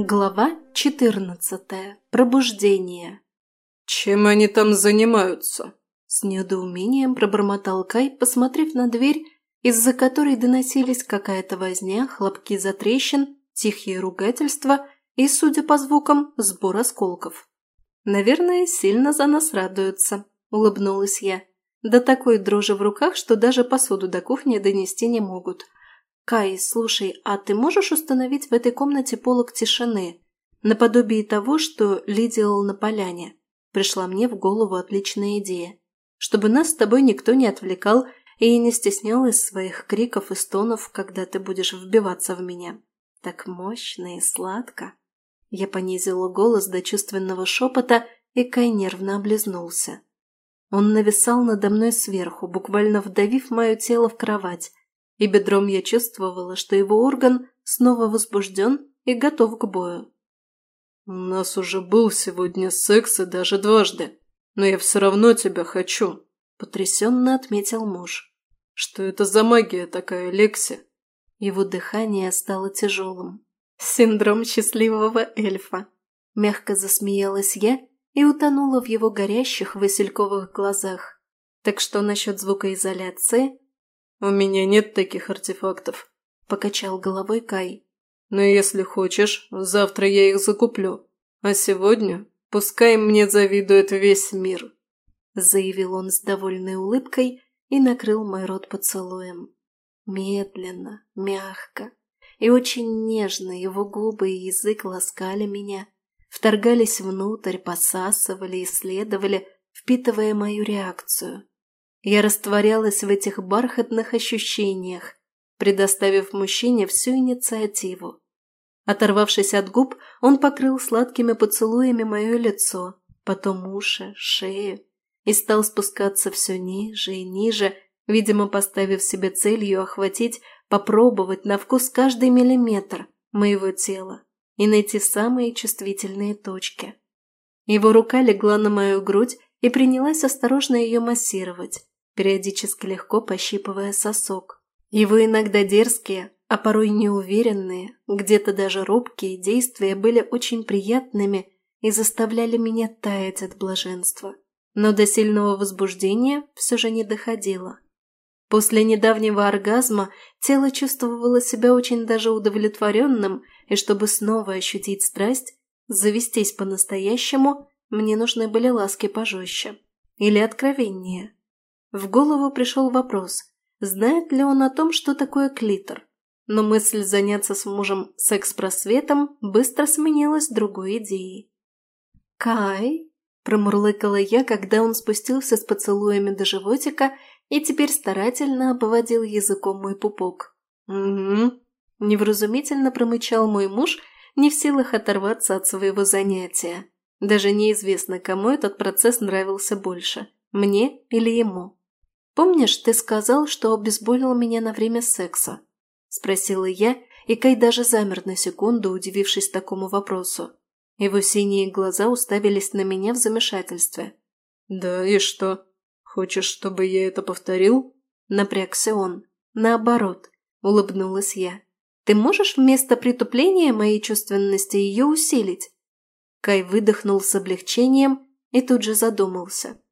Глава 14. Пробуждение. «Чем они там занимаются?» С недоумением пробормотал Кай, посмотрев на дверь, из-за которой доносились какая-то возня, хлопки затрещин, тихие ругательства и, судя по звукам, сбор осколков. «Наверное, сильно за нас радуются», – улыбнулась я. «Да такой дрожи в руках, что даже посуду до кухни донести не могут». «Кай, слушай, а ты можешь установить в этой комнате полок тишины, наподобие того, что Ли делал на поляне?» Пришла мне в голову отличная идея. Чтобы нас с тобой никто не отвлекал и не стеснял из своих криков и стонов, когда ты будешь вбиваться в меня. Так мощно и сладко. Я понизила голос до чувственного шепота, и Кай нервно облизнулся. Он нависал надо мной сверху, буквально вдавив мое тело в кровать, и бедром я чувствовала, что его орган снова возбужден и готов к бою. «У нас уже был сегодня секс и даже дважды, но я все равно тебя хочу», – потрясенно отметил муж. «Что это за магия такая, Лекси?» Его дыхание стало тяжелым. «Синдром счастливого эльфа», – мягко засмеялась я и утонула в его горящих васильковых глазах. «Так что насчет звукоизоляции?» «У меня нет таких артефактов», – покачал головой Кай. «Но если хочешь, завтра я их закуплю. А сегодня пускай мне завидует весь мир», – заявил он с довольной улыбкой и накрыл мой рот поцелуем. Медленно, мягко и очень нежно его губы и язык ласкали меня, вторгались внутрь, посасывали, исследовали, впитывая мою реакцию. Я растворялась в этих бархатных ощущениях, предоставив мужчине всю инициативу. Оторвавшись от губ, он покрыл сладкими поцелуями мое лицо, потом уши, шею, и стал спускаться все ниже и ниже, видимо, поставив себе целью охватить, попробовать на вкус каждый миллиметр моего тела и найти самые чувствительные точки. Его рука легла на мою грудь и принялась осторожно ее массировать, периодически легко пощипывая сосок. Его иногда дерзкие, а порой неуверенные, где-то даже робкие действия были очень приятными и заставляли меня таять от блаженства. Но до сильного возбуждения все же не доходило. После недавнего оргазма тело чувствовало себя очень даже удовлетворенным, и чтобы снова ощутить страсть, завестись по-настоящему, мне нужны были ласки пожестче. Или откровеннее. В голову пришел вопрос, знает ли он о том, что такое клитор. Но мысль заняться с мужем секс-просветом быстро сменилась другой идеей. «Кай?» – промурлыкала я, когда он спустился с поцелуями до животика и теперь старательно обводил языком мой пупок. «Угу», – невразумительно промычал мой муж, не в силах оторваться от своего занятия. Даже неизвестно, кому этот процесс нравился больше – мне или ему. «Помнишь, ты сказал, что обезболил меня на время секса?» – спросила я, и Кай даже замер на секунду, удивившись такому вопросу. Его синие глаза уставились на меня в замешательстве. «Да, и что? Хочешь, чтобы я это повторил?» Напрягся он. «Наоборот», – улыбнулась я. «Ты можешь вместо притупления моей чувственности ее усилить?» Кай выдохнул с облегчением и тут же задумался.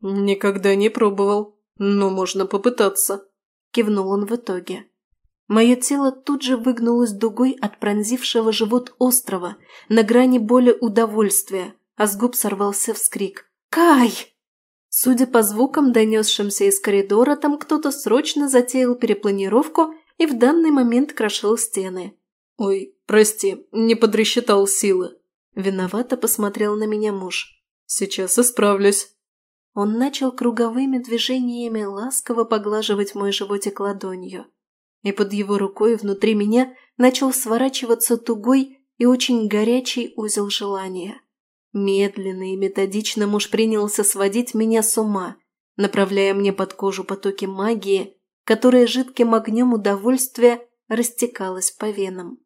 «Никогда не пробовал», «Но можно попытаться», – кивнул он в итоге. Мое тело тут же выгнулось дугой от пронзившего живот острова, на грани боли удовольствия, а с губ сорвался вскрик. «Кай!» Судя по звукам, донесшимся из коридора, там кто-то срочно затеял перепланировку и в данный момент крошил стены. «Ой, прости, не подрасчитал силы». Виновато посмотрел на меня муж. «Сейчас исправлюсь». Он начал круговыми движениями ласково поглаживать мой животик ладонью. И под его рукой внутри меня начал сворачиваться тугой и очень горячий узел желания. Медленно и методично муж принялся сводить меня с ума, направляя мне под кожу потоки магии, которая жидким огнем удовольствия растекалась по венам.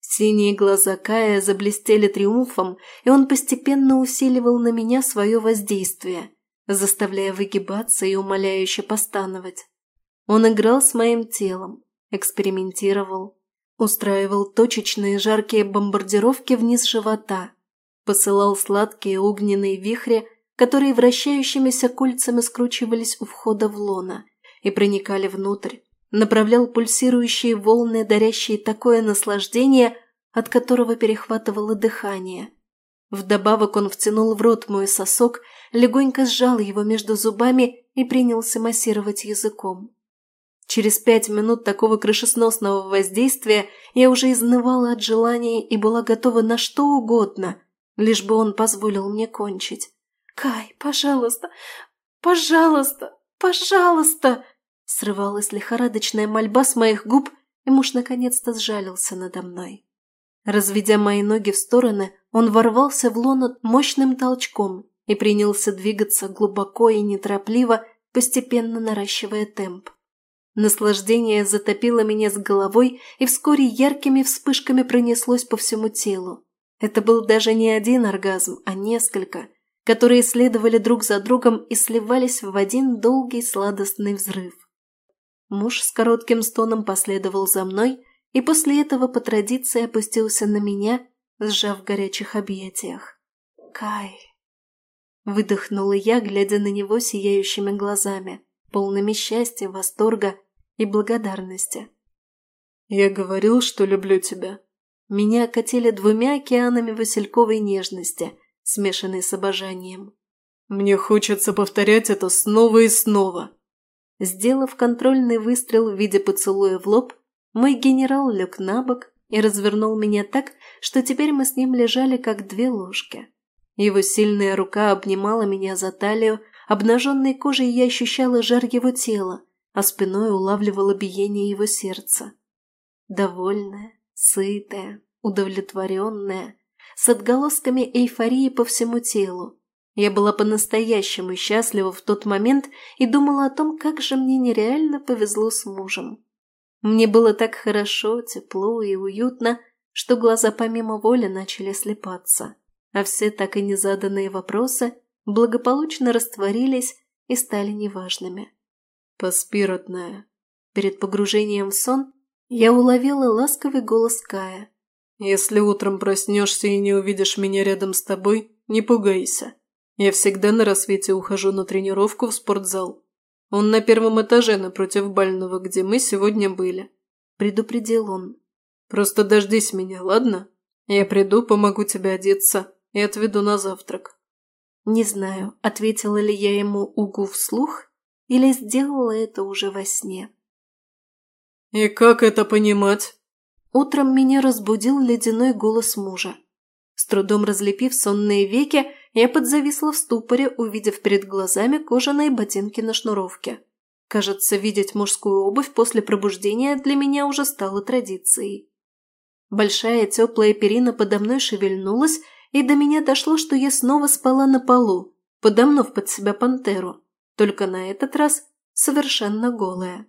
Синие глаза Кая заблестели триумфом, и он постепенно усиливал на меня свое воздействие – заставляя выгибаться и умоляюще постановать. Он играл с моим телом, экспериментировал, устраивал точечные жаркие бомбардировки вниз живота, посылал сладкие огненные вихри, которые вращающимися кольцами скручивались у входа в лона и проникали внутрь, направлял пульсирующие волны, дарящие такое наслаждение, от которого перехватывало дыхание. Вдобавок он втянул в рот мой сосок, легонько сжал его между зубами и принялся массировать языком. Через пять минут такого крышесносного воздействия я уже изнывала от желания и была готова на что угодно, лишь бы он позволил мне кончить. «Кай, пожалуйста, пожалуйста, пожалуйста!» Срывалась лихорадочная мольба с моих губ, и муж наконец-то сжалился надо мной. Разведя мои ноги в стороны, он ворвался в лоно мощным толчком и принялся двигаться глубоко и неторопливо, постепенно наращивая темп. Наслаждение затопило меня с головой и вскоре яркими вспышками пронеслось по всему телу. Это был даже не один оргазм, а несколько, которые следовали друг за другом и сливались в один долгий сладостный взрыв. Муж с коротким стоном последовал за мной и после этого по традиции опустился на меня, сжав в горячих объятиях. «Кай!» Выдохнула я, глядя на него сияющими глазами, полными счастья, восторга и благодарности. «Я говорил, что люблю тебя». Меня окатили двумя океанами васильковой нежности, смешанной с обожанием. «Мне хочется повторять это снова и снова». Сделав контрольный выстрел в виде поцелуя в лоб, мой генерал лег на бок и развернул меня так, что теперь мы с ним лежали как две ложки. Его сильная рука обнимала меня за талию, обнаженной кожей я ощущала жар его тела, а спиной улавливала биение его сердца. Довольная, сытая, удовлетворенная, с отголосками эйфории по всему телу. Я была по-настоящему счастлива в тот момент и думала о том, как же мне нереально повезло с мужем. Мне было так хорошо, тепло и уютно, что глаза помимо воли начали слепаться, а все так и незаданные вопросы благополучно растворились и стали неважными. «Поспи, родная». Перед погружением в сон я уловила ласковый голос Кая. «Если утром проснешься и не увидишь меня рядом с тобой, не пугайся. Я всегда на рассвете ухожу на тренировку в спортзал. Он на первом этаже напротив бального, где мы сегодня были», – предупредил он. «Просто дождись меня, ладно? Я приду, помогу тебе одеться и отведу на завтрак». Не знаю, ответила ли я ему угу вслух или сделала это уже во сне. «И как это понимать?» Утром меня разбудил ледяной голос мужа. С трудом разлепив сонные веки, я подзависла в ступоре, увидев перед глазами кожаные ботинки на шнуровке. Кажется, видеть мужскую обувь после пробуждения для меня уже стало традицией. Большая теплая перина подо мной шевельнулась, и до меня дошло, что я снова спала на полу, подомнув под себя пантеру только на этот раз совершенно голая.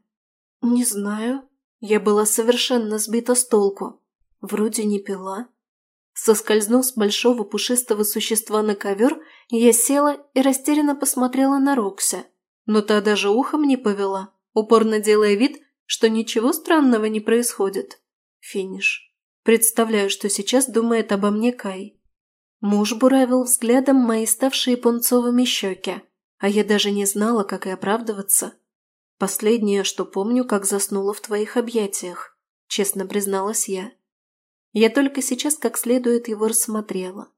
Не знаю, я была совершенно сбита с толку. Вроде не пила. Соскользнув с большого пушистого существа на ковер, я села и растерянно посмотрела на Рокси. Но та даже ухом не повела, упорно делая вид, что ничего странного не происходит. Финиш. Представляю, что сейчас думает обо мне Кай. Муж буравил взглядом мои ставшие пунцовыми щеки, а я даже не знала, как и оправдываться. Последнее, что помню, как заснула в твоих объятиях, честно призналась я. Я только сейчас как следует его рассмотрела.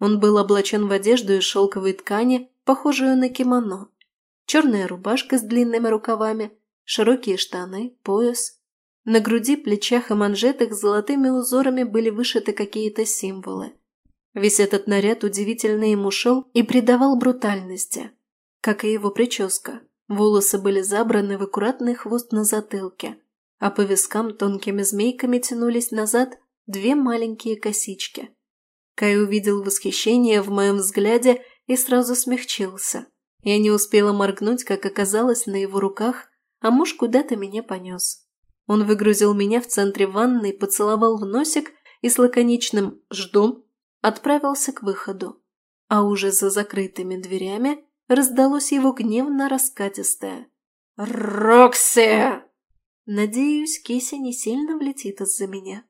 Он был облачен в одежду из шелковой ткани, похожую на кимоно. Черная рубашка с длинными рукавами, широкие штаны, пояс. На груди, плечах и манжетах золотыми узорами были вышиты какие-то символы. Весь этот наряд удивительно ему шел и придавал брутальности как и его прическа. Волосы были забраны в аккуратный хвост на затылке, а по вискам тонкими змейками тянулись назад две маленькие косички. Кай увидел восхищение в моем взгляде и сразу смягчился. Я не успела моргнуть, как оказалось на его руках, а муж куда-то меня понес. Он выгрузил меня в центре ванной, поцеловал в носик и с лаконичным «жду» отправился к выходу. А уже за закрытыми дверями раздалось его гневно раскатистое. «Рокси!» Надеюсь, Кися не сильно влетит из-за меня.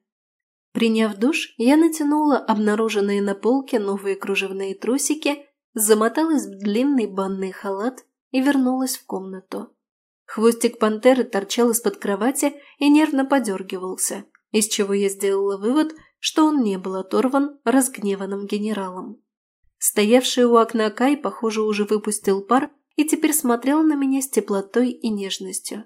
Приняв душ, я натянула обнаруженные на полке новые кружевные трусики, замоталась в длинный банный халат и вернулась в комнату. Хвостик пантеры торчал из-под кровати и нервно подергивался, из чего я сделала вывод, что он не был оторван разгневанным генералом. Стоявший у окна Кай, похоже, уже выпустил пар и теперь смотрел на меня с теплотой и нежностью.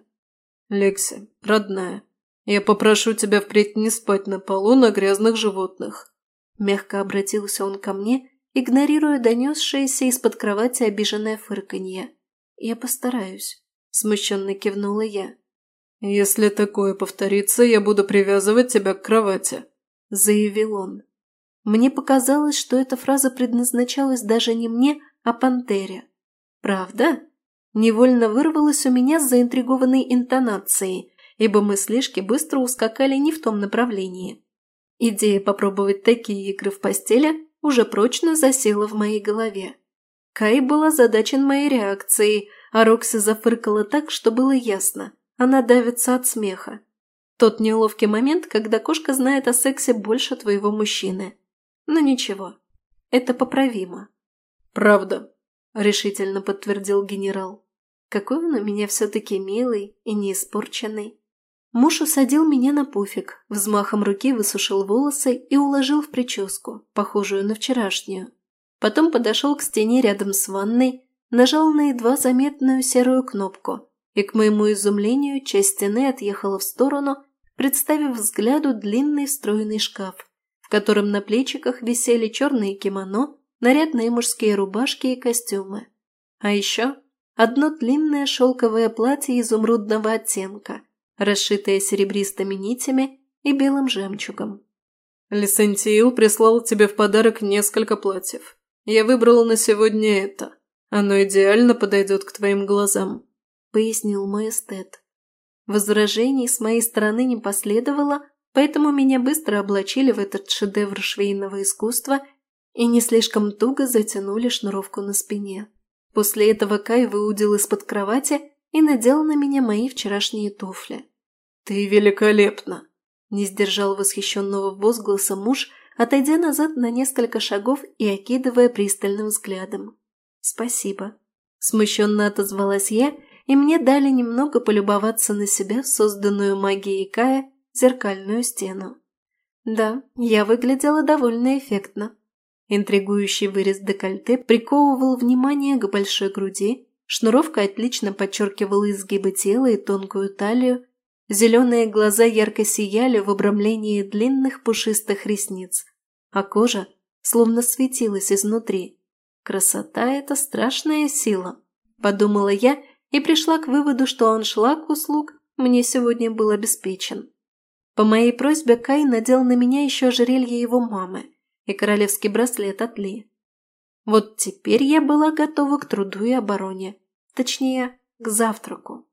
«Лекси, родная, я попрошу тебя впредь не спать на полу на грязных животных». Мягко обратился он ко мне, игнорируя донесшееся из-под кровати обиженное фырканье. «Я постараюсь», – смущенно кивнула я. «Если такое повторится, я буду привязывать тебя к кровати», – заявил он. Мне показалось, что эта фраза предназначалась даже не мне, а пантере. «Правда?» Невольно вырвалась у меня с заинтригованной интонацией, ибо мыслишки быстро ускакали не в том направлении. Идея попробовать такие игры в постели уже прочно засела в моей голове. Кай был озадачен моей реакцией, а Рокси зафыркала так, что было ясно. Она давится от смеха. Тот неловкий момент, когда кошка знает о сексе больше твоего мужчины. Но ничего, это поправимо. «Правда», – решительно подтвердил генерал. «Какой он у меня все-таки милый и неиспорченный». Муж усадил меня на пуфик, взмахом руки высушил волосы и уложил в прическу, похожую на вчерашнюю. Потом подошел к стене рядом с ванной, нажал на едва заметную серую кнопку, и, к моему изумлению, часть стены отъехала в сторону, представив взгляду длинный стройный шкаф, в котором на плечиках висели черные кимоно, нарядные мужские рубашки и костюмы. А еще одно длинное шелковое платье изумрудного оттенка – расшитая серебристыми нитями и белым жемчугом. «Лисентиил прислал тебе в подарок несколько платьев. Я выбрала на сегодня это. Оно идеально подойдет к твоим глазам», – пояснил мой эстет. Возражений с моей стороны не последовало, поэтому меня быстро облачили в этот шедевр швейного искусства и не слишком туго затянули шнуровку на спине. После этого Кай выудил из-под кровати и надел на меня мои вчерашние туфли. «Ты великолепна!» – не сдержал восхищенного возгласа муж, отойдя назад на несколько шагов и окидывая пристальным взглядом. «Спасибо». Смущенно отозвалась я, и мне дали немного полюбоваться на себя, созданную магией Кая, зеркальную стену. Да, я выглядела довольно эффектно. Интригующий вырез декольте приковывал внимание к большой груди, Шнуровка отлично подчеркивала изгибы тела и тонкую талию, зеленые глаза ярко сияли в обрамлении длинных пушистых ресниц, а кожа словно светилась изнутри. «Красота – это страшная сила», – подумала я и пришла к выводу, что аншлаг услуг мне сегодня был обеспечен. По моей просьбе Кай надел на меня еще ожерелье его мамы и королевский браслет от Ли. Вот теперь я была готова к труду и обороне точнее, к завтраку.